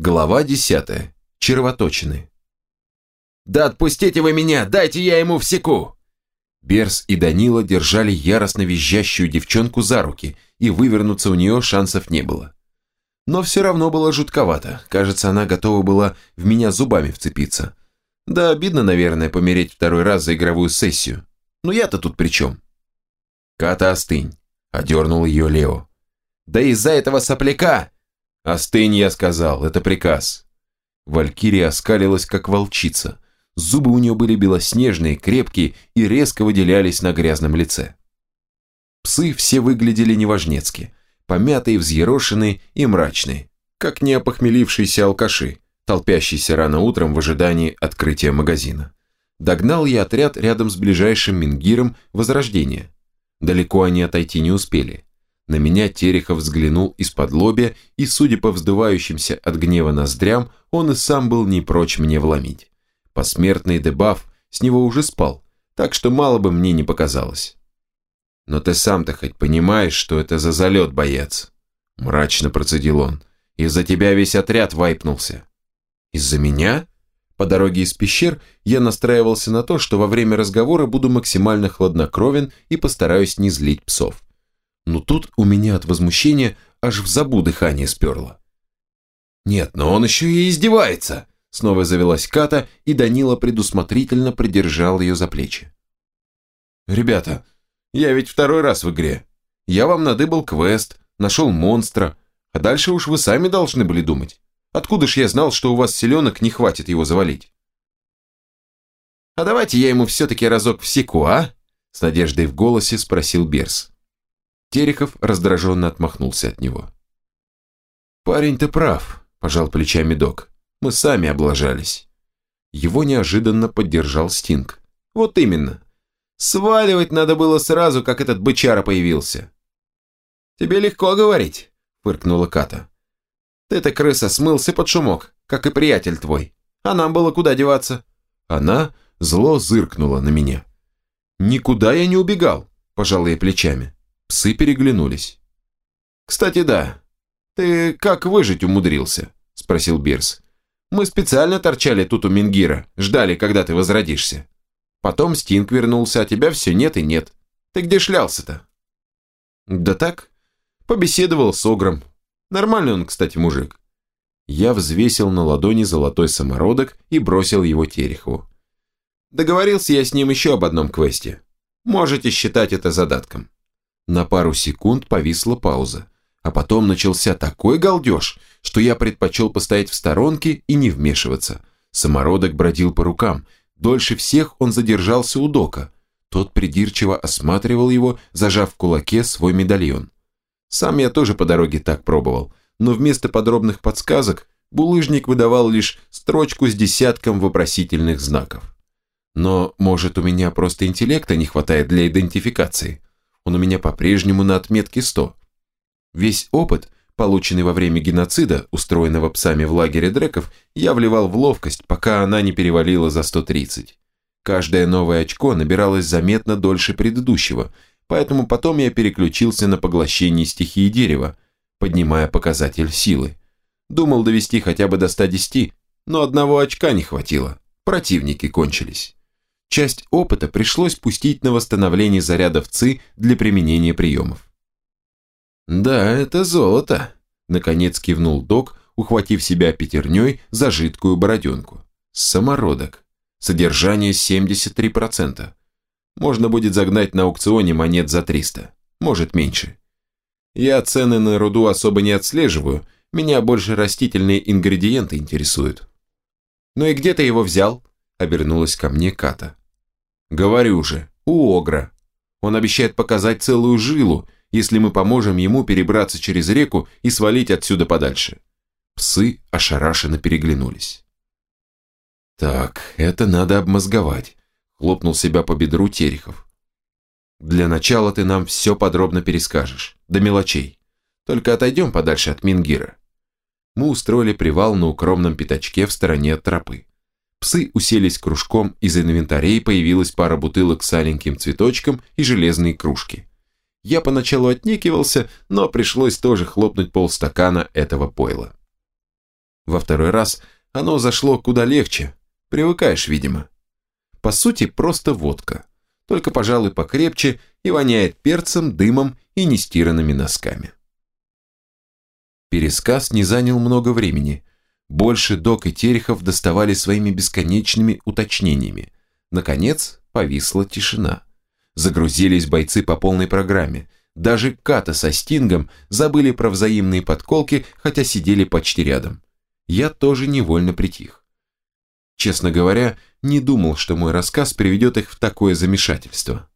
Глава 10. Червоточины. «Да отпустите вы меня! Дайте я ему всеку!» Берс и Данила держали яростно визжащую девчонку за руки, и вывернуться у нее шансов не было. Но все равно было жутковато. Кажется, она готова была в меня зубами вцепиться. Да, обидно, наверное, помереть второй раз за игровую сессию. Но я-то тут при чем? «Ката, остынь!» – одернул ее Лео. «Да из-за этого сопляка!» «Остынь, я сказал, это приказ». Валькирия оскалилась, как волчица. Зубы у нее были белоснежные, крепкие и резко выделялись на грязном лице. Псы все выглядели неважнецки, помятые, взъерошенные и мрачные, как неопохмелившиеся алкаши, толпящиеся рано утром в ожидании открытия магазина. Догнал я отряд рядом с ближайшим мингиром Возрождения. Далеко они отойти не успели. На меня Терехов взглянул из-под лобья, и, судя по вздувающимся от гнева ноздрям, он и сам был не прочь мне вломить. Посмертный дебаф с него уже спал, так что мало бы мне не показалось. «Но ты сам-то хоть понимаешь, что это за залет, боец?» Мрачно процедил он. «Из-за тебя весь отряд вайпнулся». «Из-за меня?» По дороге из пещер я настраивался на то, что во время разговора буду максимально хладнокровен и постараюсь не злить псов. Но тут у меня от возмущения аж в забу дыхание сперло. «Нет, но он еще и издевается!» Снова завелась Ката, и Данила предусмотрительно придержал ее за плечи. «Ребята, я ведь второй раз в игре. Я вам надыбал квест, нашел монстра, а дальше уж вы сами должны были думать. Откуда ж я знал, что у вас селенок не хватит его завалить?» «А давайте я ему все-таки разок всеку, а?» С надеждой в голосе спросил Берс. Терехов раздраженно отмахнулся от него. «Парень, ты прав», – пожал плечами док. «Мы сами облажались». Его неожиданно поддержал Стинг. «Вот именно. Сваливать надо было сразу, как этот бычара появился». «Тебе легко говорить», – фыркнула Ката. «Ты-то, крыса, смылся под шумок, как и приятель твой. А нам было куда деваться?» Она зло зыркнула на меня. «Никуда я не убегал», – пожал я плечами. Псы переглянулись. «Кстати, да. Ты как выжить умудрился?» – спросил Бирс. «Мы специально торчали тут у Мингира, ждали, когда ты возродишься. Потом Стинг вернулся, а тебя все нет и нет. Ты где шлялся-то?» «Да так. Побеседовал с Огром. Нормальный он, кстати, мужик». Я взвесил на ладони золотой самородок и бросил его Терехову. Договорился я с ним еще об одном квесте. Можете считать это задатком. На пару секунд повисла пауза, а потом начался такой галдеж, что я предпочел постоять в сторонке и не вмешиваться. Самородок бродил по рукам. Дольше всех он задержался у Дока. Тот придирчиво осматривал его, зажав в кулаке свой медальон. Сам я тоже по дороге так пробовал, но вместо подробных подсказок булыжник выдавал лишь строчку с десятком вопросительных знаков. Но, может, у меня просто интеллекта не хватает для идентификации он у меня по-прежнему на отметке 100. Весь опыт, полученный во время геноцида, устроенного псами в лагере дреков, я вливал в ловкость, пока она не перевалила за 130. Каждое новое очко набиралось заметно дольше предыдущего, поэтому потом я переключился на поглощение стихии дерева, поднимая показатель силы. Думал довести хотя бы до 110, но одного очка не хватило, противники кончились. Часть опыта пришлось пустить на восстановление зарядов ЦИ для применения приемов. «Да, это золото», – наконец кивнул док, ухватив себя пятерней за жидкую бороденку. «Самородок. Содержание 73%. Можно будет загнать на аукционе монет за 300, может меньше. Я цены на руду особо не отслеживаю, меня больше растительные ингредиенты интересуют». «Ну и где ты его взял?» – обернулась ко мне Ката. Говорю же, у Огра. Он обещает показать целую жилу, если мы поможем ему перебраться через реку и свалить отсюда подальше. Псы ошарашенно переглянулись. «Так, это надо обмозговать», – хлопнул себя по бедру Терехов. «Для начала ты нам все подробно перескажешь, до мелочей. Только отойдем подальше от Мингира». Мы устроили привал на укромном пятачке в стороне от тропы. Псы уселись кружком, из инвентарей появилась пара бутылок с аленьким цветочком и железные кружки. Я поначалу отнекивался, но пришлось тоже хлопнуть полстакана этого пойла. Во второй раз оно зашло куда легче. Привыкаешь, видимо. По сути, просто водка. Только, пожалуй, покрепче и воняет перцем, дымом и нестиранными носками. Пересказ не занял много времени. Больше Док и Терехов доставали своими бесконечными уточнениями. Наконец, повисла тишина. Загрузились бойцы по полной программе. Даже Ката со Стингом забыли про взаимные подколки, хотя сидели почти рядом. Я тоже невольно притих. Честно говоря, не думал, что мой рассказ приведет их в такое замешательство.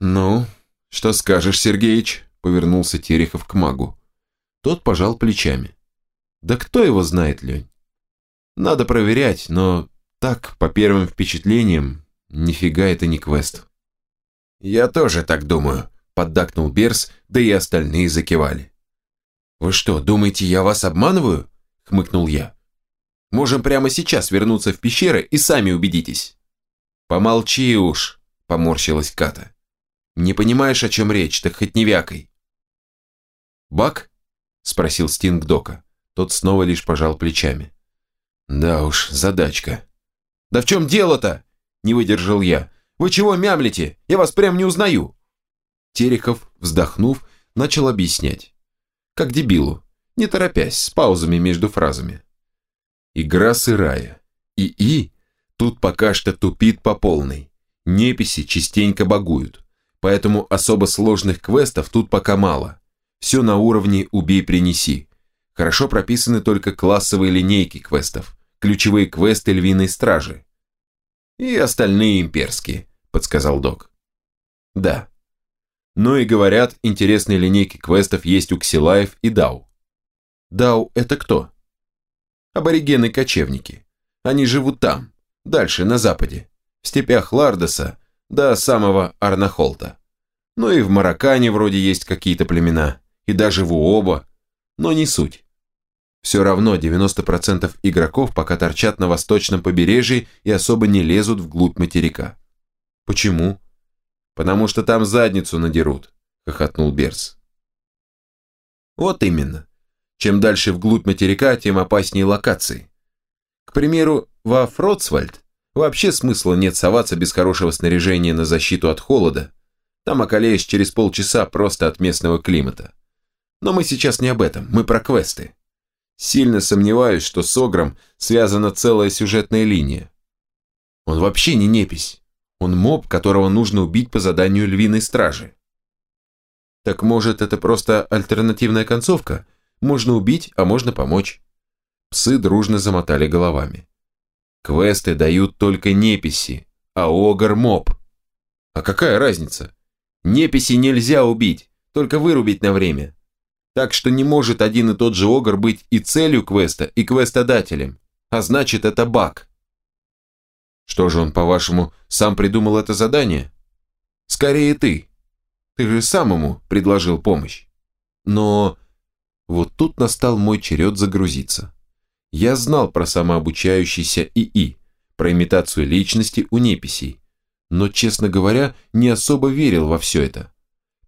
«Ну, что скажешь, Сергеич?» – повернулся Терехов к магу. Тот пожал плечами. «Да кто его знает, Лень? Надо проверять, но так, по первым впечатлениям, нифига это не квест». «Я тоже так думаю», – поддакнул Берс, да и остальные закивали. «Вы что, думаете, я вас обманываю?» – хмыкнул я. «Можем прямо сейчас вернуться в пещеры и сами убедитесь». «Помолчи уж», – поморщилась Ката. «Не понимаешь, о чем речь, так хоть не вякой». «Бак?» – спросил Стинг Дока. Тот снова лишь пожал плечами. «Да уж, задачка». «Да в чем дело-то?» – не выдержал я. «Вы чего мямлите? Я вас прям не узнаю». Терехов, вздохнув, начал объяснять. Как дебилу, не торопясь, с паузами между фразами. Игра сырая. И-и тут пока что тупит по полной. Неписи частенько багуют. Поэтому особо сложных квестов тут пока мало. Все на уровне «убей-принеси». Хорошо прописаны только классовые линейки квестов, ключевые квесты львиной стражи. И остальные имперские, подсказал док. Да, но и говорят, интересные линейки квестов есть у Ксилаев и Дау. Дау – это кто? Аборигены-кочевники. Они живут там, дальше, на западе, в степях Лардоса до самого Арнахолта. Ну и в Маракане вроде есть какие-то племена, и даже в Уоба, но не суть. Все равно 90% игроков пока торчат на восточном побережье и особо не лезут вглубь материка. Почему? «Потому что там задницу надерут», – хохотнул Берс. «Вот именно. Чем дальше вглубь материка, тем опаснее локации. К примеру, во Фроцвальд вообще смысла нет соваться без хорошего снаряжения на защиту от холода. Там околеешь через полчаса просто от местного климата. Но мы сейчас не об этом, мы про квесты. Сильно сомневаюсь, что с Огром связана целая сюжетная линия. Он вообще не непись. Он моб, которого нужно убить по заданию львиной стражи. Так может, это просто альтернативная концовка? Можно убить, а можно помочь. Псы дружно замотали головами. Квесты дают только неписи, а огр моб. А какая разница? Неписи нельзя убить, только вырубить на время. Так что не может один и тот же огр быть и целью квеста, и квестодателем. А значит, это баг. Что же он, по-вашему, сам придумал это задание? Скорее ты. Ты же сам ему предложил помощь. Но вот тут настал мой черед загрузиться. Я знал про самообучающийся ИИ, про имитацию личности у неписей, но, честно говоря, не особо верил во все это.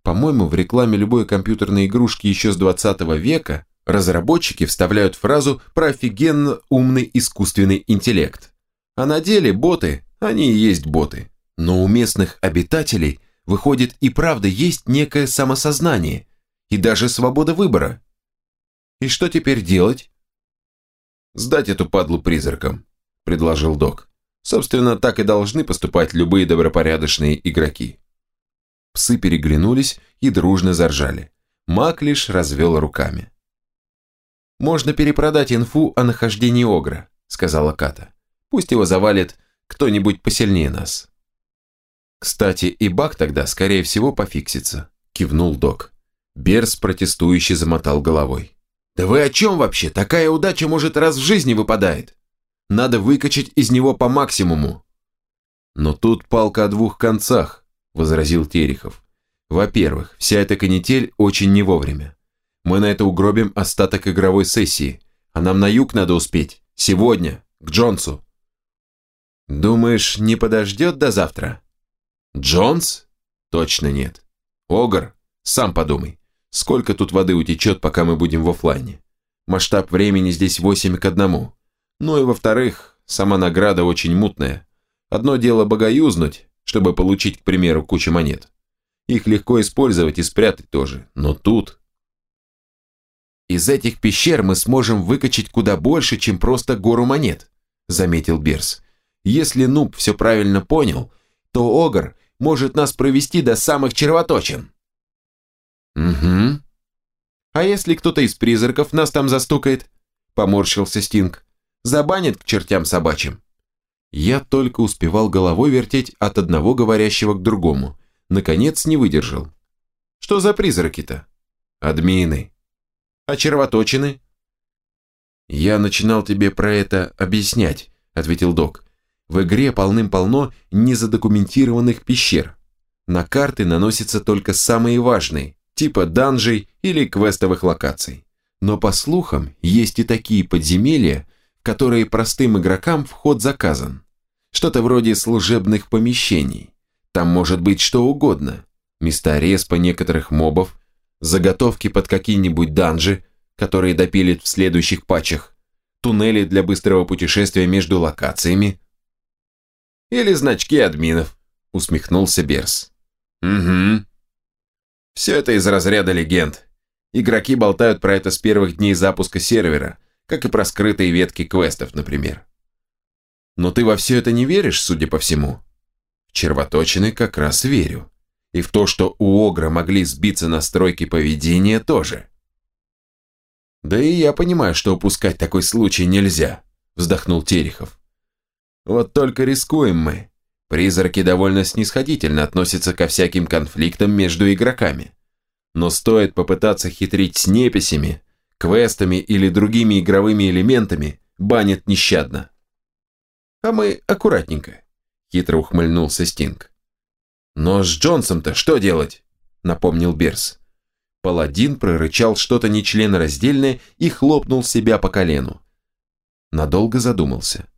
По-моему, в рекламе любой компьютерной игрушки еще с 20 века разработчики вставляют фразу про офигенно умный искусственный интеллект. А на деле боты, они и есть боты. Но у местных обитателей, выходит, и правда есть некое самосознание, и даже свобода выбора. И что теперь делать? «Сдать эту падлу призракам», – предложил док. Собственно, так и должны поступать любые добропорядочные игроки. Псы переглянулись и дружно заржали. Мак лишь развел руками. «Можно перепродать инфу о нахождении Огра», – сказала Ката. Пусть его завалит кто-нибудь посильнее нас. Кстати, и баг тогда, скорее всего, пофиксится, кивнул док. Берс протестующе замотал головой. Да вы о чем вообще? Такая удача, может, раз в жизни выпадает. Надо выкачать из него по максимуму. Но тут палка о двух концах, возразил Терехов. Во-первых, вся эта канитель очень не вовремя. Мы на это угробим остаток игровой сессии, а нам на юг надо успеть. Сегодня, к Джонсу. «Думаешь, не подождет до завтра?» «Джонс? Точно нет. Огр, сам подумай, сколько тут воды утечет, пока мы будем в офлайне. Масштаб времени здесь 8 к 1. Ну и во-вторых, сама награда очень мутная. Одно дело богоюзнуть, чтобы получить, к примеру, кучу монет. Их легко использовать и спрятать тоже, но тут... «Из этих пещер мы сможем выкачать куда больше, чем просто гору монет», заметил Берс. «Если Нуб все правильно понял, то Огр может нас провести до самых червоточин». «Угу. А если кто-то из призраков нас там застукает?» Поморщился Стинг. «Забанит к чертям собачьим». Я только успевал головой вертеть от одного говорящего к другому. Наконец не выдержал. «Что за призраки-то?» «Админы». «А червоточины?» «Я начинал тебе про это объяснять», — ответил док. «В игре полным-полно незадокументированных пещер. На карты наносятся только самые важные, типа данжей или квестовых локаций. Но по слухам, есть и такие подземелья, которые простым игрокам вход заказан. Что-то вроде служебных помещений. Там может быть что угодно. Места респа некоторых мобов, заготовки под какие-нибудь данжи, которые допилят в следующих патчах, туннели для быстрого путешествия между локациями. Или значки админов, усмехнулся Берс. Угу, все это из разряда легенд. Игроки болтают про это с первых дней запуска сервера, как и про скрытые ветки квестов, например. Но ты во все это не веришь, судя по всему? Червоточины как раз верю. И в то, что у Огра могли сбиться настройки поведения, тоже. Да и я понимаю, что упускать такой случай нельзя, вздохнул Терехов. Вот только рискуем мы. Призраки довольно снисходительно относятся ко всяким конфликтам между игроками. Но стоит попытаться хитрить с неписями, квестами или другими игровыми элементами, банят нещадно. А мы аккуратненько, хитро ухмыльнулся Стинг. Но с Джонсом-то что делать? Напомнил Берс. Паладин прорычал что-то нечленораздельное и хлопнул себя по колену. Надолго задумался.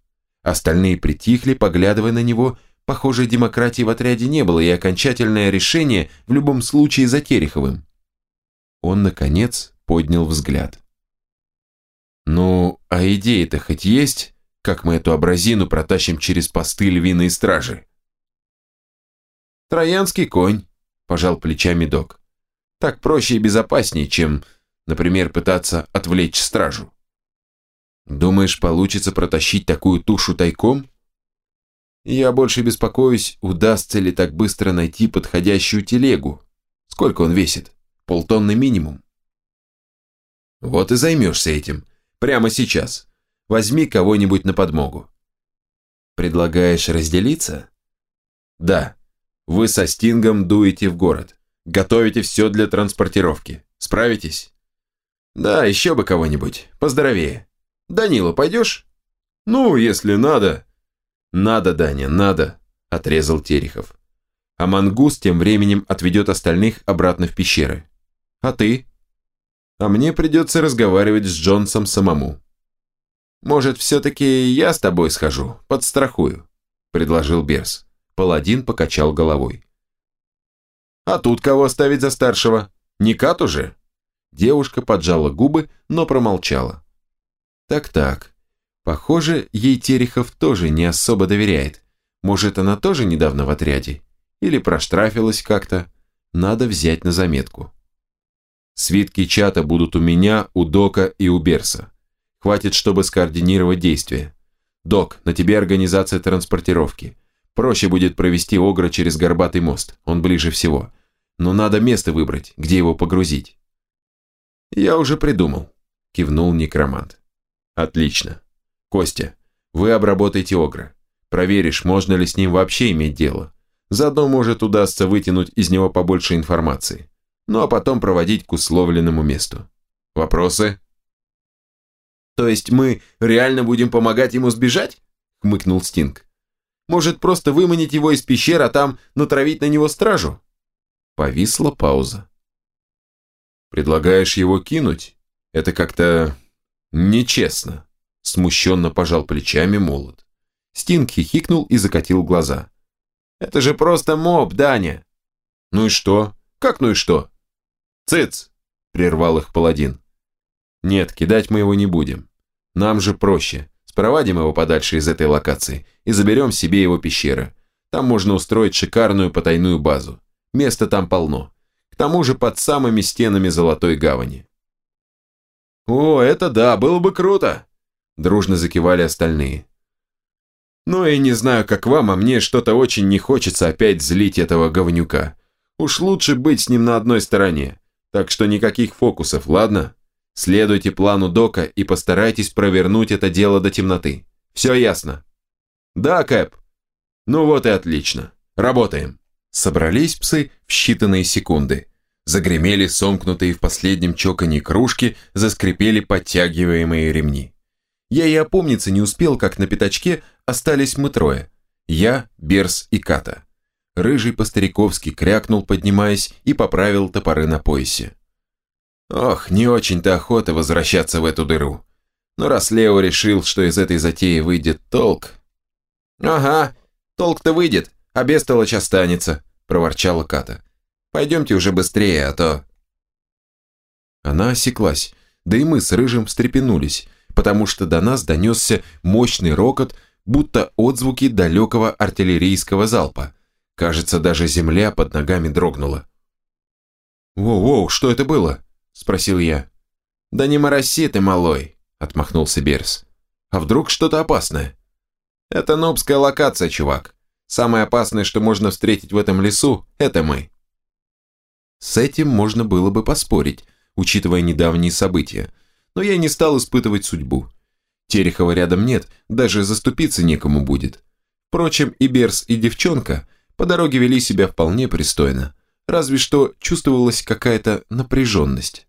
Остальные притихли, поглядывая на него, Похоже, демократии в отряде не было, и окончательное решение в любом случае за Тереховым. Он, наконец, поднял взгляд. «Ну, а идея-то хоть есть, как мы эту абразину протащим через посты львиной стражи?» «Троянский конь», – пожал плечами док. «Так проще и безопаснее, чем, например, пытаться отвлечь стражу». «Думаешь, получится протащить такую тушу тайком?» Я больше беспокоюсь, удастся ли так быстро найти подходящую телегу. Сколько он весит? Полтонны минимум. Вот и займешься этим. Прямо сейчас. Возьми кого-нибудь на подмогу. Предлагаешь разделиться? Да. Вы со Стингом дуете в город. Готовите все для транспортировки. Справитесь? Да, еще бы кого-нибудь. Поздоровее. Данила, пойдешь? Ну, если надо. «Надо, Даня, надо», – отрезал Терехов. А Мангус тем временем отведет остальных обратно в пещеры. «А ты?» «А мне придется разговаривать с Джонсом самому». «Может, все-таки я с тобой схожу, подстрахую», – предложил Берс. Паладин покачал головой. «А тут кого оставить за старшего? Не Кат уже?» Девушка поджала губы, но промолчала. «Так-так, Похоже, ей Терехов тоже не особо доверяет. Может, она тоже недавно в отряде? Или проштрафилась как-то? Надо взять на заметку. Свитки чата будут у меня, у Дока и у Берса. Хватит, чтобы скоординировать действия. Док, на тебе организация транспортировки. Проще будет провести Огра через Горбатый мост, он ближе всего. Но надо место выбрать, где его погрузить. Я уже придумал, кивнул некромант. Отлично. Костя, вы обработайте Огра. Проверишь, можно ли с ним вообще иметь дело. Заодно, может, удастся вытянуть из него побольше информации. Ну а потом проводить к условленному месту. Вопросы? То есть мы реально будем помогать ему сбежать? Хмыкнул Стинг. Может, просто выманить его из пещер, а там натравить на него стражу? Повисла пауза. Предлагаешь его кинуть? Это как-то нечестно. Смущенно пожал плечами молот. Стинг хихикнул и закатил глаза. «Это же просто моб, Даня!» «Ну и что? Как ну и что?» «Цыц!» – прервал их паладин. Нет, кидать мы его не будем. Нам же проще. Спровадим его подальше из этой локации и заберем себе его пещеры. Там можно устроить шикарную потайную базу. Места там полно. К тому же под самыми стенами Золотой Гавани. «О, это да, было бы круто!» Дружно закивали остальные. «Ну и не знаю, как вам, а мне что-то очень не хочется опять злить этого говнюка. Уж лучше быть с ним на одной стороне. Так что никаких фокусов, ладно?» Следуйте плану Дока и постарайтесь провернуть это дело до темноты. Все ясно? Да, Кэп. Ну вот и отлично. Работаем. Собрались псы в считанные секунды. Загремели сомкнутые в последнем чоканье кружки, заскрипели подтягиваемые ремни. Я и опомниться не успел, как на пятачке остались мы трое. Я, Берс и Ката. Рыжий по-стариковски крякнул, поднимаясь, и поправил топоры на поясе. Ох, не очень-то охота возвращаться в эту дыру. Но раз Лео решил, что из этой затеи выйдет толк... Ага, толк-то выйдет, а бестолочь останется, проворчала Ката. Пойдемте уже быстрее, а то... Она осеклась, да и мы с Рыжим встрепенулись, потому что до нас донесся мощный рокот, будто отзвуки далекого артиллерийского залпа. Кажется, даже земля под ногами дрогнула. «Воу-воу, что это было?» – спросил я. «Да не мороси ты, малой», – отмахнулся Берс. «А вдруг что-то опасное?» «Это нобская локация, чувак. Самое опасное, что можно встретить в этом лесу, это мы». С этим можно было бы поспорить, учитывая недавние события, но я не стал испытывать судьбу. Терехова рядом нет, даже заступиться некому будет. Впрочем, и Берс, и девчонка по дороге вели себя вполне пристойно разве что чувствовалась какая-то напряженность.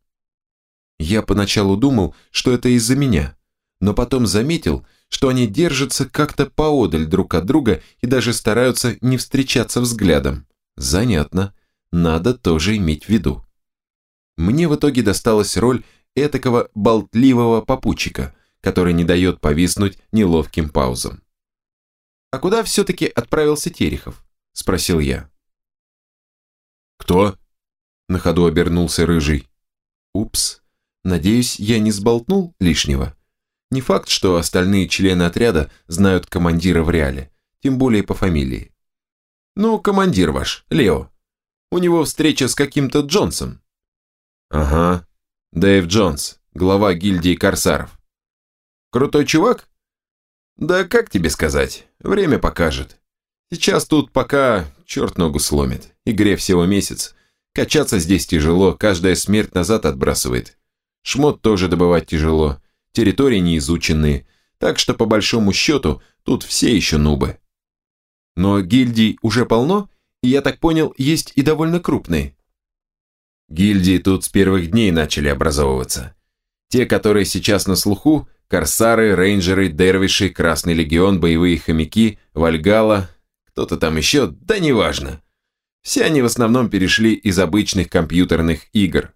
Я поначалу думал, что это из-за меня, но потом заметил, что они держатся как-то поодаль друг от друга и даже стараются не встречаться взглядом. Занятно, надо тоже иметь в виду. Мне в итоге досталась роль этакого болтливого попутчика, который не дает повиснуть неловким паузам. «А куда все-таки отправился Терехов?» – спросил я. «Кто?» На ходу обернулся Рыжий. «Упс. Надеюсь, я не сболтнул лишнего. Не факт, что остальные члены отряда знают командира в реале, тем более по фамилии. Ну, командир ваш, Лео. У него встреча с каким-то Джонсом». «Ага. Дэйв Джонс, глава гильдии корсаров». «Крутой чувак?» «Да как тебе сказать, время покажет. Сейчас тут пока черт ногу сломит. Игре всего месяц. Качаться здесь тяжело, каждая смерть назад отбрасывает. Шмот тоже добывать тяжело. Территории неизученные. Так что по большому счету тут все еще нубы. Но гильдий уже полно, и я так понял, есть и довольно крупные. Гильдии тут с первых дней начали образовываться. Те, которые сейчас на слуху, корсары, рейнджеры, дервиши, Красный легион, боевые хомяки, Вальгала, кто-то там еще, да неважно. Все они в основном перешли из обычных компьютерных игр.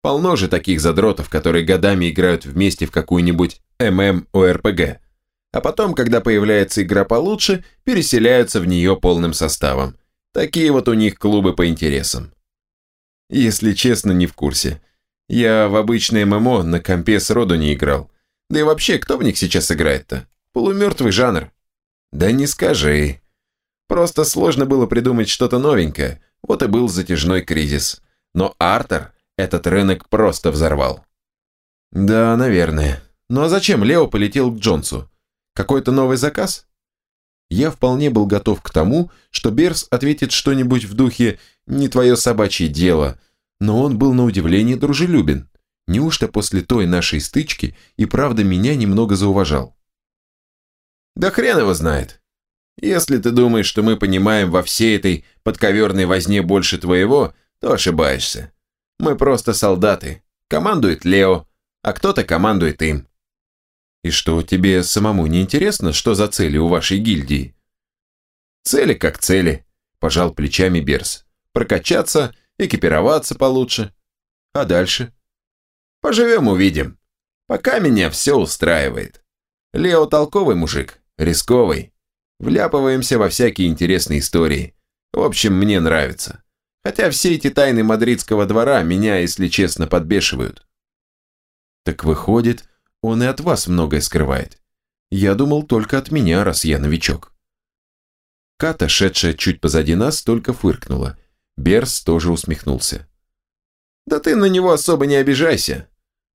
Полно же таких задротов, которые годами играют вместе в какую-нибудь ММОРПГ. А потом, когда появляется игра получше, переселяются в нее полным составом. Такие вот у них клубы по интересам. Если честно, не в курсе. Я в обычные ММО на компе сроду не играл. Да и вообще, кто в них сейчас играет-то? Полумертвый жанр. Да не скажи. Просто сложно было придумать что-то новенькое, вот и был затяжной кризис. Но Артер этот рынок просто взорвал. Да, наверное. Ну а зачем Лео полетел к Джонсу? Какой-то новый заказ? Я вполне был готов к тому, что Берс ответит что-нибудь в духе «не твое собачье дело», но он был на удивление дружелюбен. Неужто после той нашей стычки и правда меня немного зауважал? Да хрен его знает. Если ты думаешь, что мы понимаем во всей этой подковерной возне больше твоего, то ошибаешься. Мы просто солдаты. Командует Лео, а кто-то командует им. И что, тебе самому не интересно, что за цели у вашей гильдии? Цели как цели, пожал плечами Берс. Прокачаться, экипироваться получше. А дальше? Поживем увидим. Пока меня все устраивает. Лео толковый мужик, рисковый. Вляпываемся во всякие интересные истории. В общем, мне нравится. Хотя все эти тайны мадридского двора меня, если честно, подбешивают. Так выходит, он и от вас многое скрывает. Я думал только от меня, раз я новичок. Ката, шедшая чуть позади нас, только фыркнула. Берс тоже усмехнулся. «Да ты на него особо не обижайся.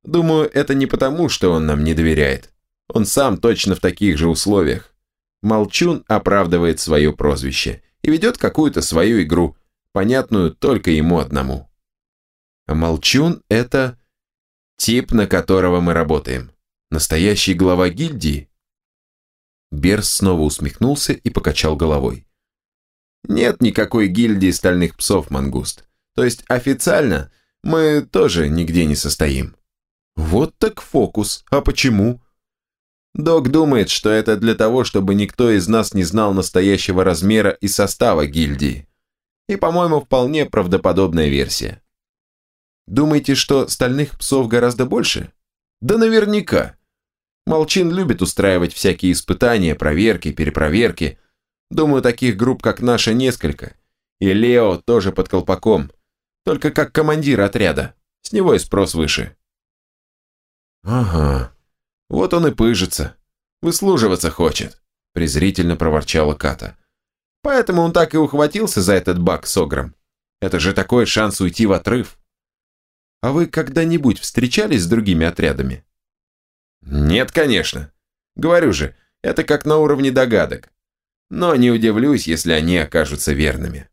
Думаю, это не потому, что он нам не доверяет. Он сам точно в таких же условиях. Молчун оправдывает свое прозвище и ведет какую-то свою игру, понятную только ему одному. А Молчун – это тип, на которого мы работаем. Настоящий глава гильдии. Берс снова усмехнулся и покачал головой. Нет никакой гильдии стальных псов, Мангуст. То есть официально мы тоже нигде не состоим. Вот так фокус. А почему? Док думает, что это для того, чтобы никто из нас не знал настоящего размера и состава гильдии. И, по-моему, вполне правдоподобная версия. Думаете, что стальных псов гораздо больше? Да наверняка. Молчин любит устраивать всякие испытания, проверки, перепроверки. Думаю, таких групп, как наша, несколько. И Лео тоже под колпаком. Только как командир отряда. С него и спрос выше. Ага. Вот он и пыжится. Выслуживаться хочет, презрительно проворчала Ката. Поэтому он так и ухватился за этот бак с Огром. Это же такой шанс уйти в отрыв. А вы когда-нибудь встречались с другими отрядами? Нет, конечно. Говорю же, это как на уровне догадок. Но не удивлюсь, если они окажутся верными.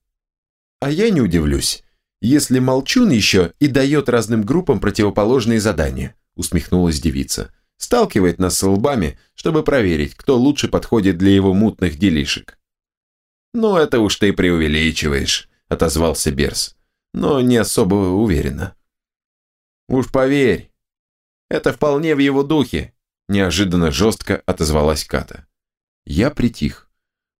А я не удивлюсь, если Молчун еще и дает разным группам противоположные задания, усмехнулась девица сталкивает нас с лбами, чтобы проверить, кто лучше подходит для его мутных делишек. «Ну, это уж ты преувеличиваешь», – отозвался Берс, но не особо уверенно. «Уж поверь, это вполне в его духе», – неожиданно жестко отозвалась Ката. Я притих.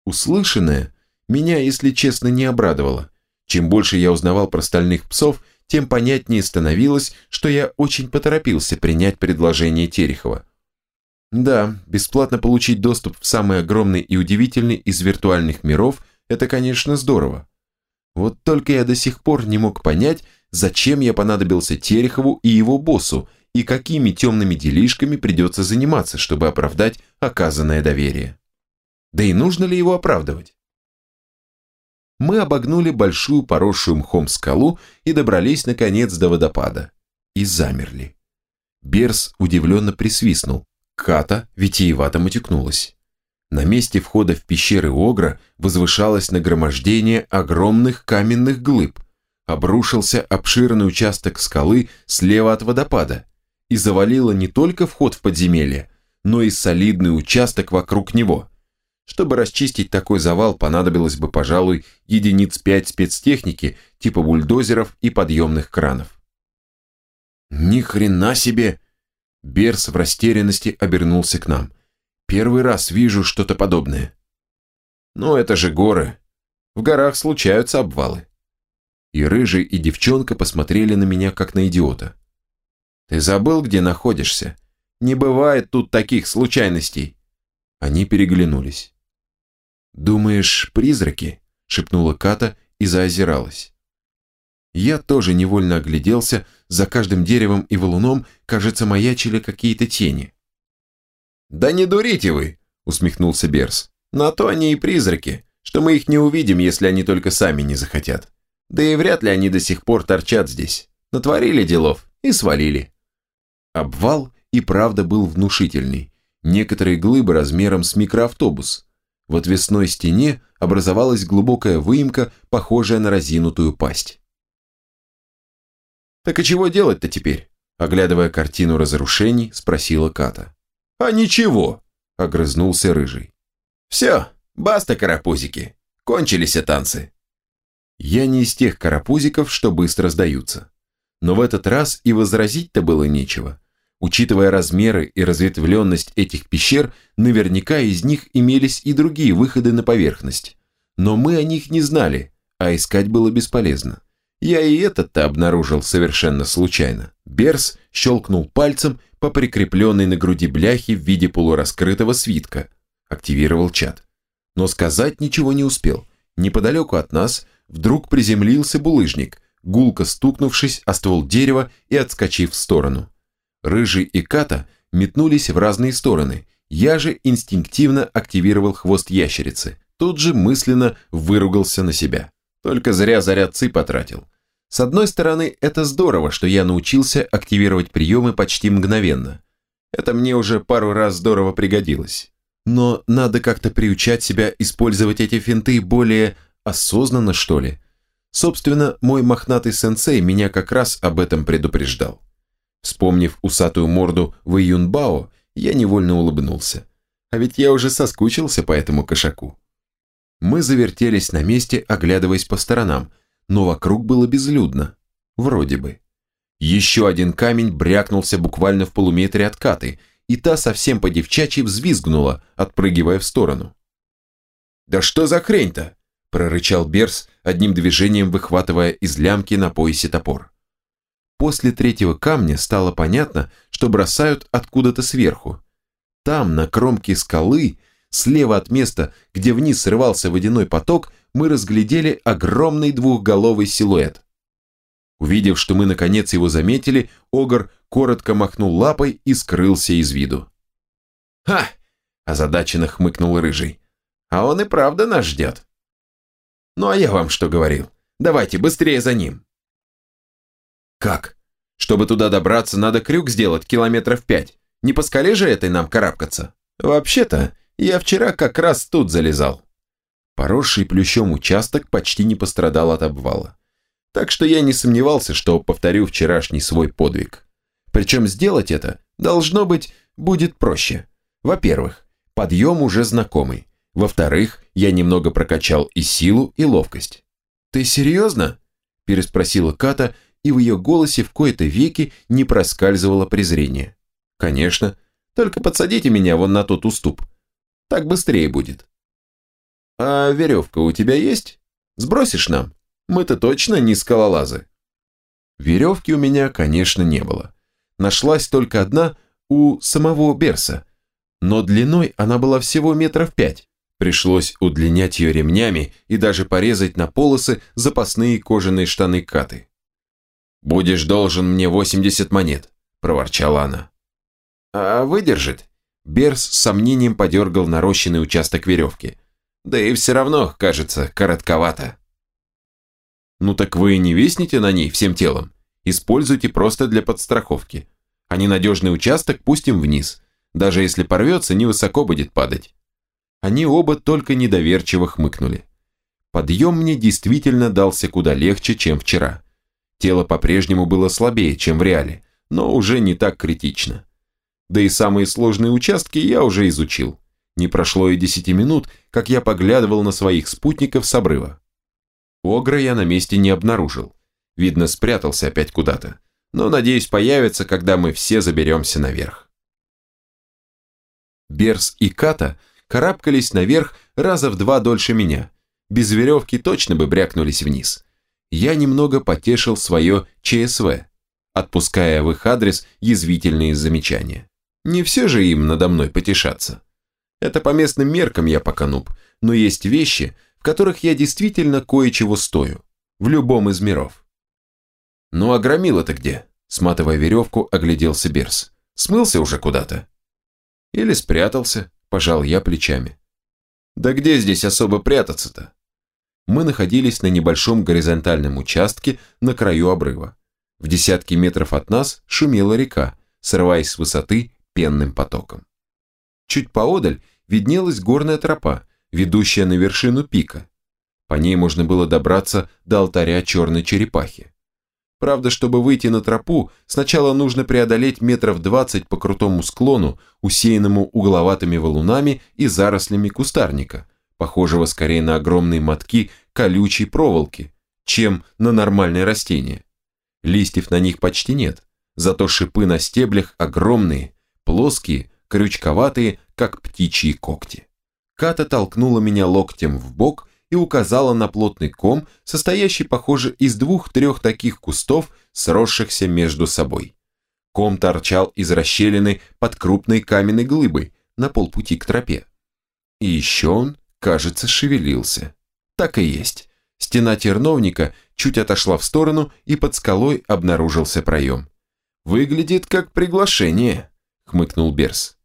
Услышанное меня, если честно, не обрадовало. Чем больше я узнавал про стальных псов – тем понятнее становилось, что я очень поторопился принять предложение Терехова. Да, бесплатно получить доступ в самый огромный и удивительный из виртуальных миров – это, конечно, здорово. Вот только я до сих пор не мог понять, зачем я понадобился Терехову и его боссу, и какими темными делишками придется заниматься, чтобы оправдать оказанное доверие. Да и нужно ли его оправдывать? Мы обогнули большую поросшую мхом скалу и добрались, наконец, до водопада. И замерли. Берс удивленно присвистнул. Ката витиевато матюкнулась. На месте входа в пещеры Огра возвышалось нагромождение огромных каменных глыб. Обрушился обширный участок скалы слева от водопада и завалило не только вход в подземелье, но и солидный участок вокруг него – чтобы расчистить такой завал, понадобилось бы, пожалуй, единиц пять спецтехники, типа бульдозеров и подъемных кранов. Ни хрена себе! Берс в растерянности обернулся к нам. Первый раз вижу что-то подобное. Ну, это же горы. В горах случаются обвалы. И рыжий, и девчонка посмотрели на меня, как на идиота. Ты забыл, где находишься? Не бывает тут таких случайностей. Они переглянулись. «Думаешь, призраки?» – шепнула Ката и заозиралась. Я тоже невольно огляделся, за каждым деревом и валуном, кажется, маячили какие-то тени. «Да не дурите вы!» – усмехнулся Берс. «На то они и призраки, что мы их не увидим, если они только сами не захотят. Да и вряд ли они до сих пор торчат здесь. Натворили делов и свалили». Обвал и правда был внушительный. Некоторые глыбы размером с микроавтобус – в отвесной стене образовалась глубокая выемка, похожая на разинутую пасть. «Так и чего делать-то теперь?» Оглядывая картину разрушений, спросила Ката. «А ничего!» – огрызнулся Рыжий. «Все, баста, карапузики! Кончились танцы!» Я не из тех карапузиков, что быстро сдаются. Но в этот раз и возразить-то было нечего. Учитывая размеры и разветвленность этих пещер, наверняка из них имелись и другие выходы на поверхность. Но мы о них не знали, а искать было бесполезно. Я и этот-то обнаружил совершенно случайно. Берс щелкнул пальцем по прикрепленной на груди бляхе в виде полураскрытого свитка. Активировал чат. Но сказать ничего не успел. Неподалеку от нас вдруг приземлился булыжник, гулко стукнувшись о ствол дерева и отскочив в сторону. Рыжий и Ката метнулись в разные стороны, я же инстинктивно активировал хвост ящерицы, тут же мысленно выругался на себя. Только зря заряд ЦИ потратил. С одной стороны, это здорово, что я научился активировать приемы почти мгновенно. Это мне уже пару раз здорово пригодилось. Но надо как-то приучать себя использовать эти финты более осознанно, что ли. Собственно, мой мохнатый сенсей меня как раз об этом предупреждал. Вспомнив усатую морду в Юнбао, я невольно улыбнулся. А ведь я уже соскучился по этому кошаку. Мы завертелись на месте, оглядываясь по сторонам, но вокруг было безлюдно. Вроде бы. Еще один камень брякнулся буквально в полуметре от каты, и та совсем по-девчачьи взвизгнула, отпрыгивая в сторону. «Да что за хрень-то?» – прорычал Берс, одним движением выхватывая из лямки на поясе топор. После третьего камня стало понятно, что бросают откуда-то сверху. Там, на кромке скалы, слева от места, где вниз срывался водяной поток, мы разглядели огромный двухголовый силуэт. Увидев, что мы наконец его заметили, Огр коротко махнул лапой и скрылся из виду. «Ха!» – озадаченно хмыкнул Рыжий. «А он и правда нас ждет». «Ну а я вам что говорил? Давайте быстрее за ним!» «Как? Чтобы туда добраться, надо крюк сделать километров пять. Не по скале же этой нам карабкаться? Вообще-то, я вчера как раз тут залезал». Поросший плющом участок почти не пострадал от обвала. Так что я не сомневался, что повторю вчерашний свой подвиг. Причем сделать это, должно быть, будет проще. Во-первых, подъем уже знакомый. Во-вторых, я немного прокачал и силу, и ловкость. «Ты серьезно?» – переспросила Ката, и в ее голосе в кои-то веки не проскальзывало презрение. «Конечно. Только подсадите меня вон на тот уступ. Так быстрее будет». «А веревка у тебя есть? Сбросишь нам? Мы-то точно не скалолазы». Веревки у меня, конечно, не было. Нашлась только одна у самого Берса, но длиной она была всего метров пять. Пришлось удлинять ее ремнями и даже порезать на полосы запасные кожаные штаны каты. «Будешь должен мне 80 монет», – проворчала она. «А выдержит?» Берс с сомнением подергал нарощенный участок веревки. Да и все равно, кажется, коротковато. Ну так вы не висните на ней всем телом. Используйте просто для подстраховки. А ненадежный участок пустим вниз. Даже если порвется, невысоко будет падать. Они оба только недоверчиво хмыкнули. Подъем мне действительно дался куда легче, чем вчера. Тело по-прежнему было слабее, чем в реале, но уже не так критично. Да и самые сложные участки я уже изучил. Не прошло и десяти минут, как я поглядывал на своих спутников с обрыва. Огра я на месте не обнаружил. Видно, спрятался опять куда-то. Но, надеюсь, появится, когда мы все заберемся наверх. Берс и Ката карабкались наверх раза в два дольше меня. Без веревки точно бы брякнулись вниз. Я немного потешил свое ЧСВ, отпуская в их адрес язвительные замечания. Не все же им надо мной потешаться. Это по местным меркам я пока нуб, но есть вещи, в которых я действительно кое-чего стою. В любом из миров. Ну а громила-то где? Сматывая веревку, огляделся Берс. Смылся уже куда-то? Или спрятался, пожал я плечами. Да где здесь особо прятаться-то? Мы находились на небольшом горизонтальном участке на краю обрыва. В десятки метров от нас шумела река, срываясь с высоты пенным потоком. Чуть поодаль виднелась горная тропа, ведущая на вершину пика. По ней можно было добраться до алтаря черной черепахи. Правда, чтобы выйти на тропу, сначала нужно преодолеть метров двадцать по крутому склону, усеянному угловатыми валунами и зарослями кустарника, похожего скорее на огромные мотки колючей проволоки, чем на нормальные растения. Листьев на них почти нет, зато шипы на стеблях огромные, плоские, крючковатые, как птичьи когти. Ката толкнула меня локтем в бок и указала на плотный ком, состоящий, похоже, из двух-трех таких кустов, сросшихся между собой. Ком торчал из расщелины под крупной каменной глыбой на полпути к тропе. И еще он, кажется, шевелился. Так и есть. Стена терновника чуть отошла в сторону, и под скалой обнаружился проем. Выглядит как приглашение, хмыкнул Берс.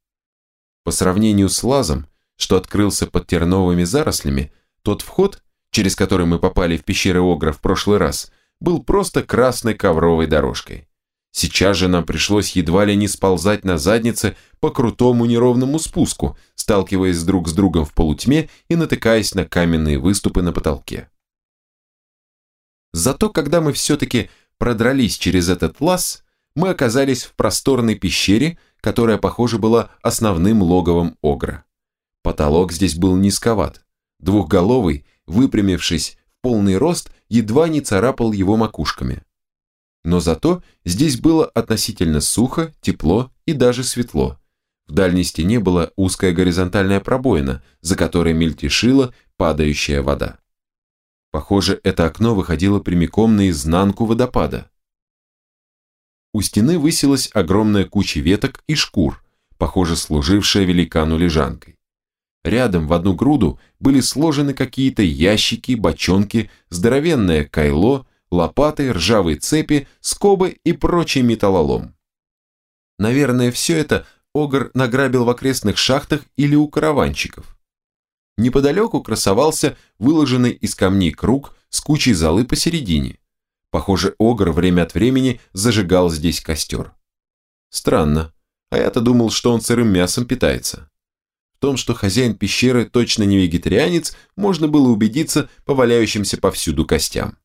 По сравнению с лазом, что открылся под терновыми зарослями, тот вход, через который мы попали в пещеры Огра в прошлый раз, был просто красной ковровой дорожкой. Сейчас же нам пришлось едва ли не сползать на заднице по крутому неровному спуску, сталкиваясь друг с другом в полутьме и натыкаясь на каменные выступы на потолке. Зато когда мы все-таки продрались через этот лаз, мы оказались в просторной пещере, которая, похоже, была основным логовом Огра. Потолок здесь был низковат. Двухголовый, выпрямившись в полный рост, едва не царапал его макушками. Но зато здесь было относительно сухо, тепло и даже светло. В дальней стене была узкая горизонтальная пробоина, за которой мельтешила падающая вода. Похоже, это окно выходило прямиком на изнанку водопада. У стены высилась огромная куча веток и шкур, похоже, служившая великану лежанкой. Рядом в одну груду были сложены какие-то ящики, бочонки, здоровенное кайло, лопаты, ржавые цепи, скобы и прочий металлолом. Наверное, все это Огр награбил в окрестных шахтах или у караванщиков. Неподалеку красовался выложенный из камней круг с кучей золы посередине. Похоже, Огр время от времени зажигал здесь костер. Странно, а я-то думал, что он сырым мясом питается. В том, что хозяин пещеры точно не вегетарианец, можно было убедиться по валяющимся повсюду костям.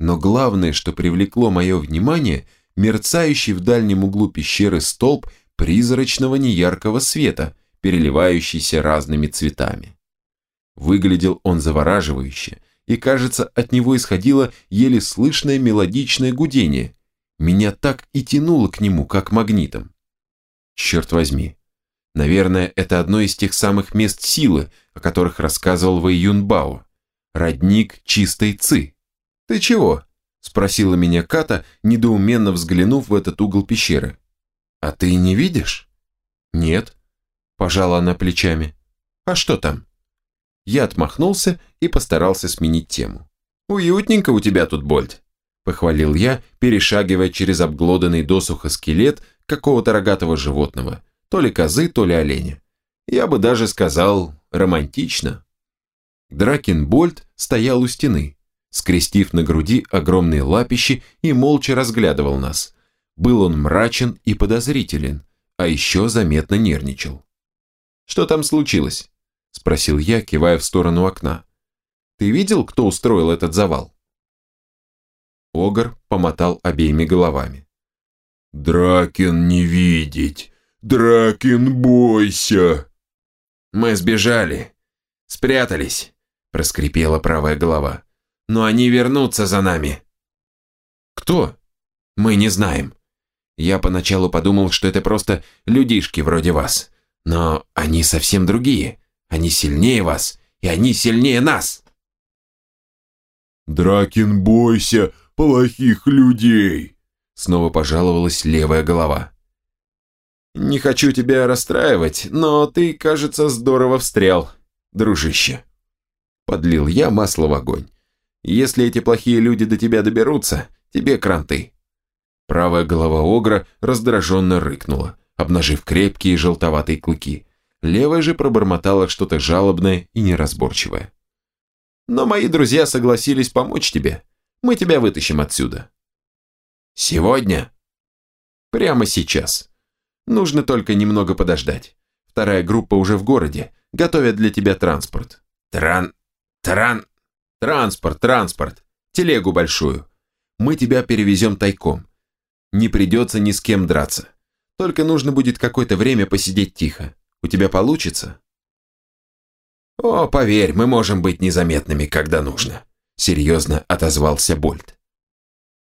Но главное, что привлекло мое внимание, мерцающий в дальнем углу пещеры столб призрачного неяркого света, переливающийся разными цветами. Выглядел он завораживающе, и, кажется, от него исходило еле слышное мелодичное гудение. Меня так и тянуло к нему, как магнитом. Черт возьми. Наверное, это одно из тех самых мест силы, о которых рассказывал Вэй Юнбао. Родник чистой ци. «Ты чего?» – спросила меня Ката, недоуменно взглянув в этот угол пещеры. «А ты не видишь?» «Нет», – пожала она плечами. «А что там?» Я отмахнулся и постарался сменить тему. «Уютненько у тебя тут, Больт», – похвалил я, перешагивая через обглоданный досуха скелет какого-то рогатого животного, то ли козы, то ли оленя. Я бы даже сказал, романтично. Дракин Больт стоял у стены, скрестив на груди огромные лапищи и молча разглядывал нас. Был он мрачен и подозрителен, а еще заметно нервничал. «Что там случилось?» – спросил я, кивая в сторону окна. «Ты видел, кто устроил этот завал?» Огр помотал обеими головами. «Дракин не видеть! Дракин бойся!» «Мы сбежали, спрятались», – проскрипела правая голова но они вернутся за нами». «Кто?» «Мы не знаем. Я поначалу подумал, что это просто людишки вроде вас. Но они совсем другие. Они сильнее вас, и они сильнее нас». «Дракин, бойся плохих людей!» Снова пожаловалась левая голова. «Не хочу тебя расстраивать, но ты, кажется, здорово встрял, дружище». Подлил я масло в огонь. Если эти плохие люди до тебя доберутся, тебе кранты». Правая голова Огра раздраженно рыкнула, обнажив крепкие желтоватые клыки. Левая же пробормотала что-то жалобное и неразборчивое. «Но мои друзья согласились помочь тебе. Мы тебя вытащим отсюда». «Сегодня?» «Прямо сейчас. Нужно только немного подождать. Вторая группа уже в городе, готовят для тебя транспорт». «Тран... тран...» Транспорт, транспорт. Телегу большую. Мы тебя перевезем тайком. Не придется ни с кем драться. Только нужно будет какое-то время посидеть тихо. У тебя получится? О, поверь, мы можем быть незаметными, когда нужно. Серьезно отозвался Больт.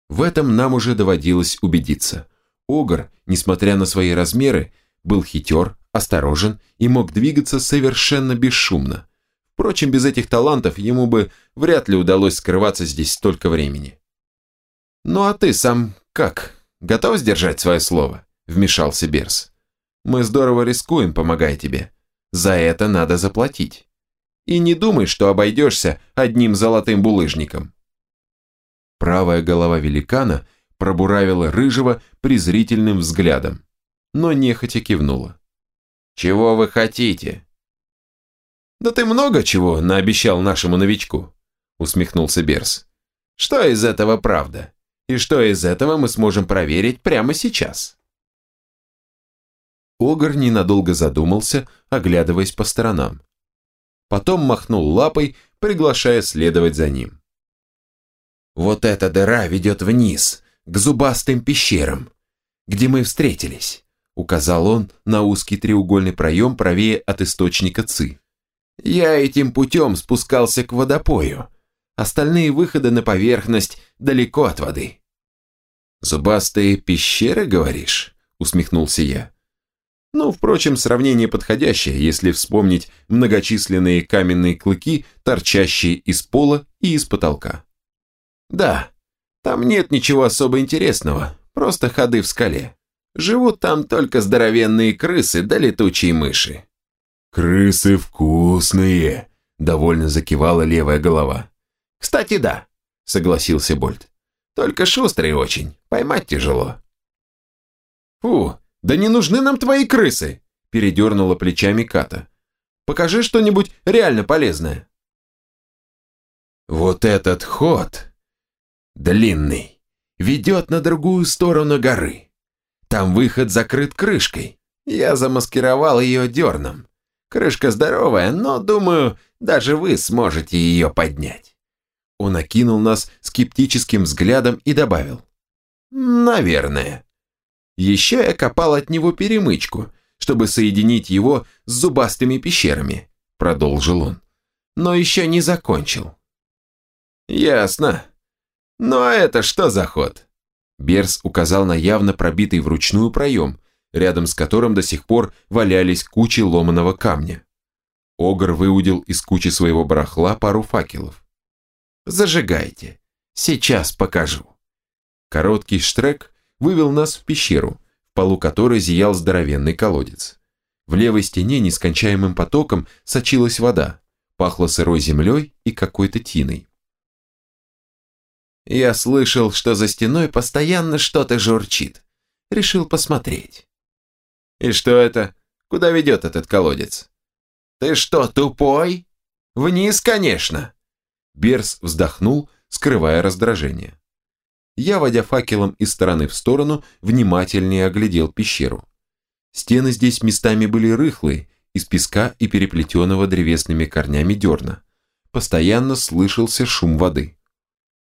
В этом нам уже доводилось убедиться. Огр, несмотря на свои размеры, был хитер, осторожен и мог двигаться совершенно бесшумно. Впрочем, без этих талантов ему бы вряд ли удалось скрываться здесь столько времени. «Ну а ты сам как? Готов сдержать свое слово?» – вмешался Берс. «Мы здорово рискуем, помогая тебе. За это надо заплатить. И не думай, что обойдешься одним золотым булыжником». Правая голова великана пробуравила Рыжего презрительным взглядом, но нехотя кивнула. «Чего вы хотите?» «Да ты много чего наобещал нашему новичку», усмехнулся Берс. «Что из этого правда? И что из этого мы сможем проверить прямо сейчас?» Огр ненадолго задумался, оглядываясь по сторонам. Потом махнул лапой, приглашая следовать за ним. «Вот эта дыра ведет вниз, к зубастым пещерам, где мы встретились», указал он на узкий треугольный проем правее от источника ЦИ. «Я этим путем спускался к водопою. Остальные выходы на поверхность далеко от воды». «Зубастые пещеры, говоришь?» усмехнулся я. Ну, впрочем, сравнение подходящее, если вспомнить многочисленные каменные клыки, торчащие из пола и из потолка. Да, там нет ничего особо интересного, просто ходы в скале. Живут там только здоровенные крысы да летучие мыши. «Крысы вкусные», – довольно закивала левая голова. «Кстати, да», – согласился Больт. «Только шустрый очень, поймать тяжело». «Фу, да не нужны нам твои крысы», – передернула плечами Ката. «Покажи что-нибудь реально полезное». «Вот этот ход длинный ведет на другую сторону горы. Там выход закрыт крышкой. Я замаскировал ее дерном. Крышка здоровая, но, думаю, даже вы сможете ее поднять». Он окинул нас скептическим взглядом и добавил. «Наверное». Еще я копал от него перемычку, чтобы соединить его с зубастыми пещерами, продолжил он. Но еще не закончил. Ясно. Ну а это что за ход? Берс указал на явно пробитый вручную проем, рядом с которым до сих пор валялись кучи ломаного камня. Огр выудил из кучи своего барахла пару факелов. «Зажигайте. Сейчас покажу». Короткий штрек вывел нас в пещеру, в полу которой зиял здоровенный колодец. В левой стене нескончаемым потоком сочилась вода, пахло сырой землей и какой-то тиной. Я слышал, что за стеной постоянно что-то журчит. Решил посмотреть. И что это? Куда ведет этот колодец? Ты что, тупой? Вниз, конечно. Берс вздохнул, скрывая раздражение. Я, водя факелом из стороны в сторону, внимательнее оглядел пещеру. Стены здесь местами были рыхлые, из песка и переплетенного древесными корнями дерна. Постоянно слышался шум воды.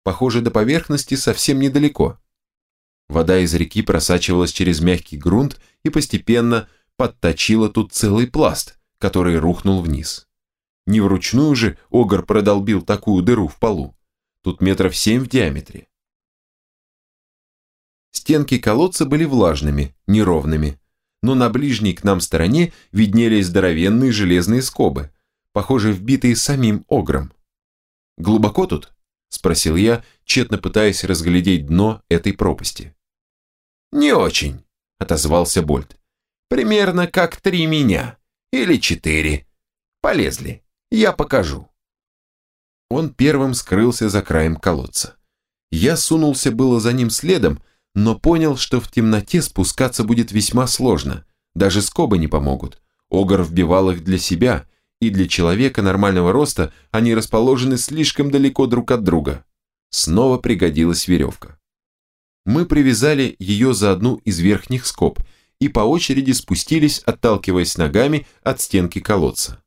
Похоже, до поверхности совсем недалеко. Вода из реки просачивалась через мягкий грунт и постепенно подточила тут целый пласт, который рухнул вниз. Не вручную же Огр продолбил такую дыру в полу. Тут метров семь в диаметре. Стенки колодца были влажными, неровными, но на ближней к нам стороне виднелись здоровенные железные скобы, похоже, вбитые самим огром. «Глубоко тут?» – спросил я, тщетно пытаясь разглядеть дно этой пропасти. «Не очень», – отозвался Больт. «Примерно как три меня. Или четыре. Полезли. Я покажу». Он первым скрылся за краем колодца. Я сунулся было за ним следом, но понял, что в темноте спускаться будет весьма сложно, даже скобы не помогут. Огар вбивал их для себя, и для человека нормального роста они расположены слишком далеко друг от друга. Снова пригодилась веревка. Мы привязали ее за одну из верхних скоб и по очереди спустились, отталкиваясь ногами от стенки колодца.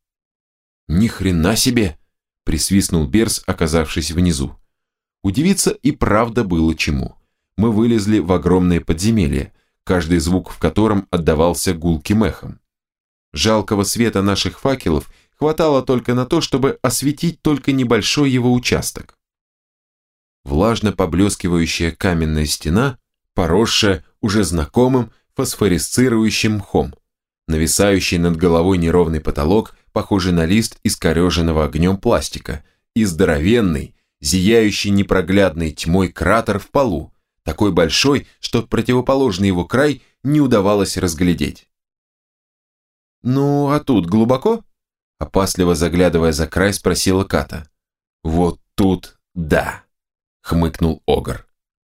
«Ни хрена себе!» – присвистнул Берс, оказавшись внизу. Удивиться и правда было чему – мы вылезли в огромное подземелье, каждый звук в котором отдавался гулким эхом. Жалкого света наших факелов хватало только на то, чтобы осветить только небольшой его участок. Влажно поблескивающая каменная стена, поросшая уже знакомым фосфорисцирующим мхом, нависающий над головой неровный потолок, похожий на лист искореженного огнем пластика, и здоровенный, зияющий непроглядной тьмой кратер в полу, такой большой, что противоположный его край не удавалось разглядеть. «Ну, а тут глубоко?» Опасливо заглядывая за край, спросила Ката. «Вот тут да», — хмыкнул Огр.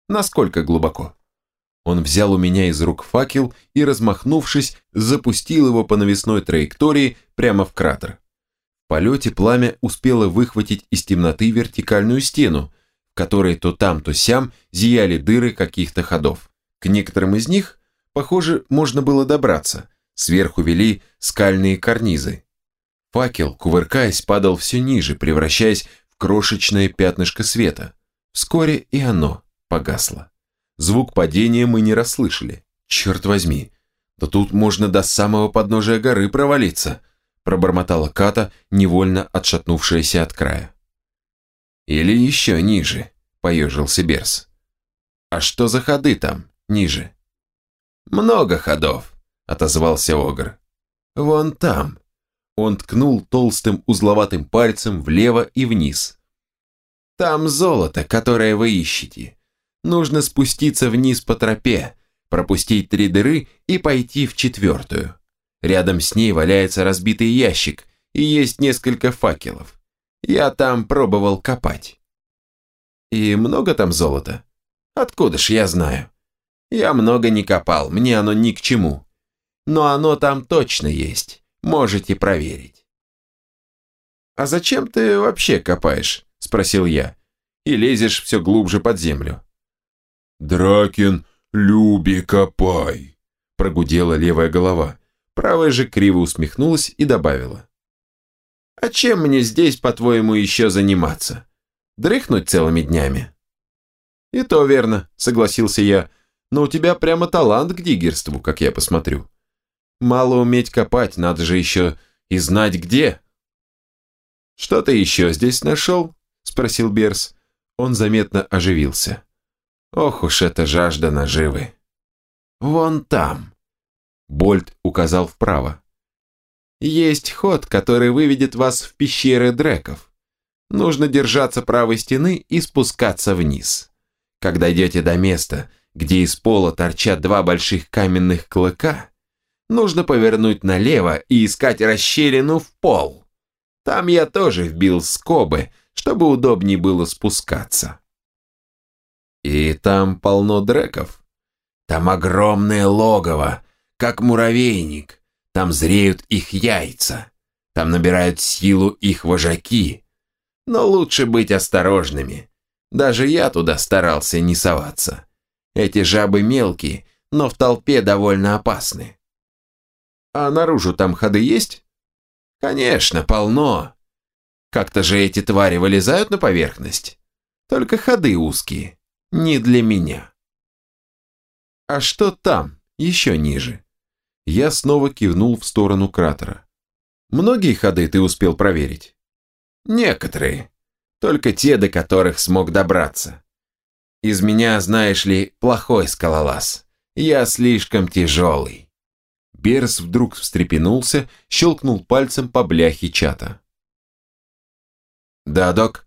Насколько глубоко? Он взял у меня из рук факел и, размахнувшись, запустил его по навесной траектории прямо в кратер. В полете пламя успело выхватить из темноты вертикальную стену, в которой то там, то сям зияли дыры каких-то ходов. К некоторым из них, похоже, можно было добраться. Сверху вели скальные карнизы. Факел, кувыркаясь, падал все ниже, превращаясь в крошечное пятнышко света. Вскоре и оно погасло. Звук падения мы не расслышали. Черт возьми, да тут можно до самого подножия горы провалиться, пробормотала Ката, невольно отшатнувшаяся от края. Или еще ниже, поежился Берс. А что за ходы там, ниже? Много ходов, отозвался Огр. Вон там. Он ткнул толстым узловатым пальцем влево и вниз. Там золото, которое вы ищете. Нужно спуститься вниз по тропе, пропустить три дыры и пойти в четвертую. Рядом с ней валяется разбитый ящик и есть несколько факелов. Я там пробовал копать. И много там золота? Откуда ж я знаю? Я много не копал, мне оно ни к чему. Но оно там точно есть, можете проверить. «А зачем ты вообще копаешь?» – спросил я. «И лезешь все глубже под землю». «Дракин, люби копай», – прогудела левая голова. Правая же криво усмехнулась и добавила. А чем мне здесь, по-твоему, еще заниматься? Дрыхнуть целыми днями?» «И то верно», — согласился я, «но у тебя прямо талант к диггерству, как я посмотрю. Мало уметь копать, надо же еще и знать где». «Что ты еще здесь нашел?» — спросил Берс. Он заметно оживился. «Ох уж эта жажда наживы!» «Вон там!» Больт указал вправо. Есть ход, который выведет вас в пещеры дреков. Нужно держаться правой стены и спускаться вниз. Когда идете до места, где из пола торчат два больших каменных клыка, нужно повернуть налево и искать расщелину в пол. Там я тоже вбил скобы, чтобы удобнее было спускаться. И там полно дреков. Там огромное логово, как муравейник. Там зреют их яйца. Там набирают силу их вожаки. Но лучше быть осторожными. Даже я туда старался не соваться. Эти жабы мелкие, но в толпе довольно опасны. А наружу там ходы есть? Конечно, полно. Как-то же эти твари вылезают на поверхность. Только ходы узкие. Не для меня. А что там, еще ниже? Я снова кивнул в сторону кратера. «Многие ходы ты успел проверить?» «Некоторые. Только те, до которых смог добраться. Из меня, знаешь ли, плохой скалолаз. Я слишком тяжелый». Берс вдруг встрепенулся, щелкнул пальцем по бляхе чата. «Да, док».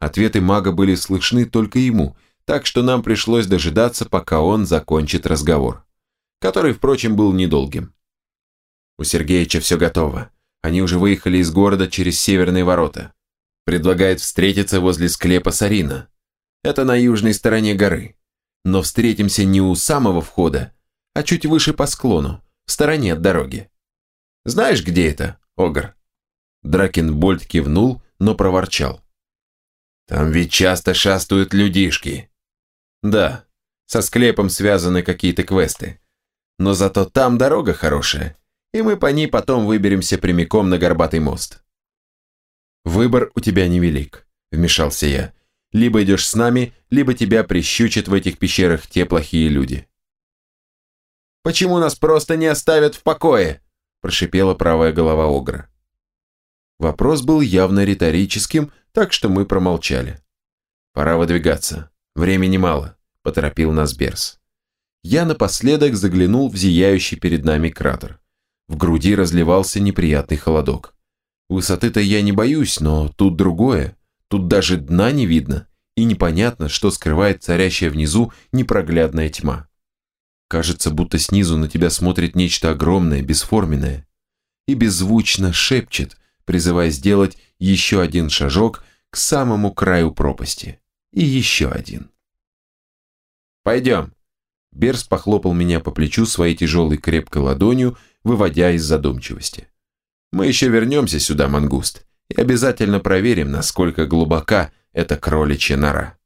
Ответы мага были слышны только ему, так что нам пришлось дожидаться, пока он закончит разговор который, впрочем, был недолгим. У Сергеича все готово. Они уже выехали из города через северные ворота. Предлагает встретиться возле склепа Сарина. Это на южной стороне горы. Но встретимся не у самого входа, а чуть выше по склону, в стороне от дороги. Знаешь, где это, Огр? Дракенбольд кивнул, но проворчал. Там ведь часто шастают людишки. Да, со склепом связаны какие-то квесты. Но зато там дорога хорошая, и мы по ней потом выберемся прямиком на Горбатый мост. Выбор у тебя невелик, вмешался я. Либо идешь с нами, либо тебя прищучат в этих пещерах те плохие люди. Почему нас просто не оставят в покое? Прошипела правая голова Огра. Вопрос был явно риторическим, так что мы промолчали. Пора выдвигаться. Времени мало, поторопил нас Берс я напоследок заглянул в зияющий перед нами кратер. В груди разливался неприятный холодок. Высоты-то я не боюсь, но тут другое. Тут даже дна не видно, и непонятно, что скрывает царящая внизу непроглядная тьма. Кажется, будто снизу на тебя смотрит нечто огромное, бесформенное. И беззвучно шепчет, призывая сделать еще один шажок к самому краю пропасти. И еще один. Пойдем. Берс похлопал меня по плечу своей тяжелой крепкой ладонью, выводя из задумчивости. Мы еще вернемся сюда, мангуст, и обязательно проверим, насколько глубока эта кроличья нора.